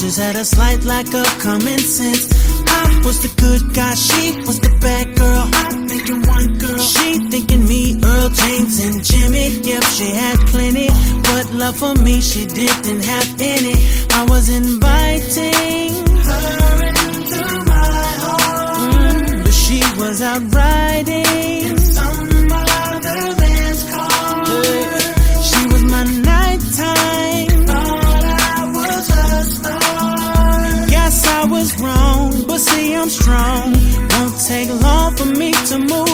just had a slight lack of common sense. I was the good guy, she was the bad girl. I'm thinking one girl, she thinking me, Earl James and Jimmy. Yep, she had plenty, but love for me she didn't have any. I was inviting her into my home, mm, but she was out riding. for me to move.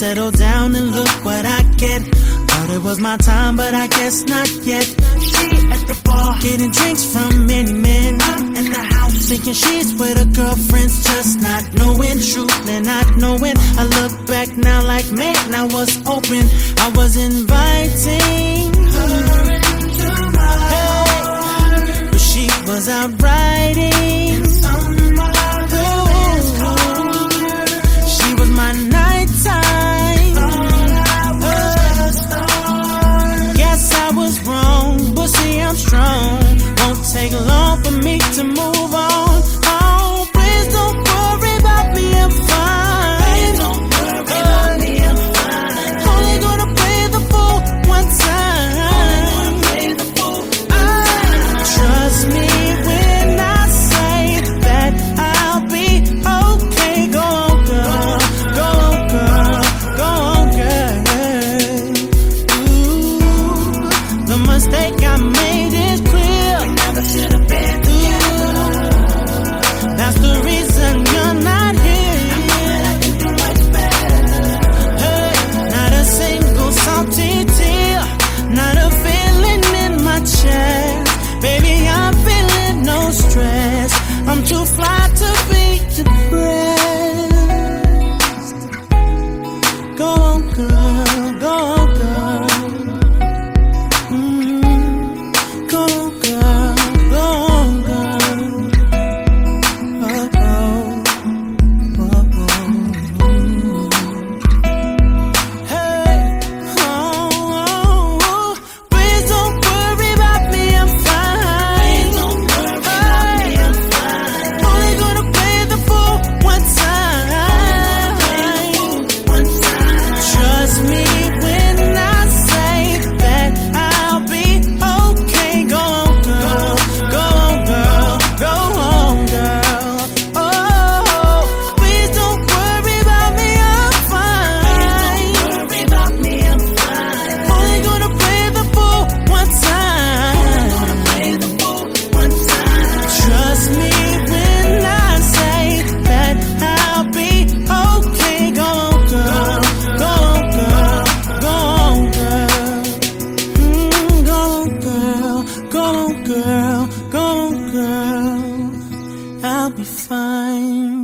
Settle down and look what I get. Thought it was my time, but I guess not yet. She at the bar, getting drinks from many men. In the house, thinking she's with her girlfriends, just not knowing truth and not knowing. I look back now like, man, I was open. I was inviting I'm too fly to be depressed. I'll be fine.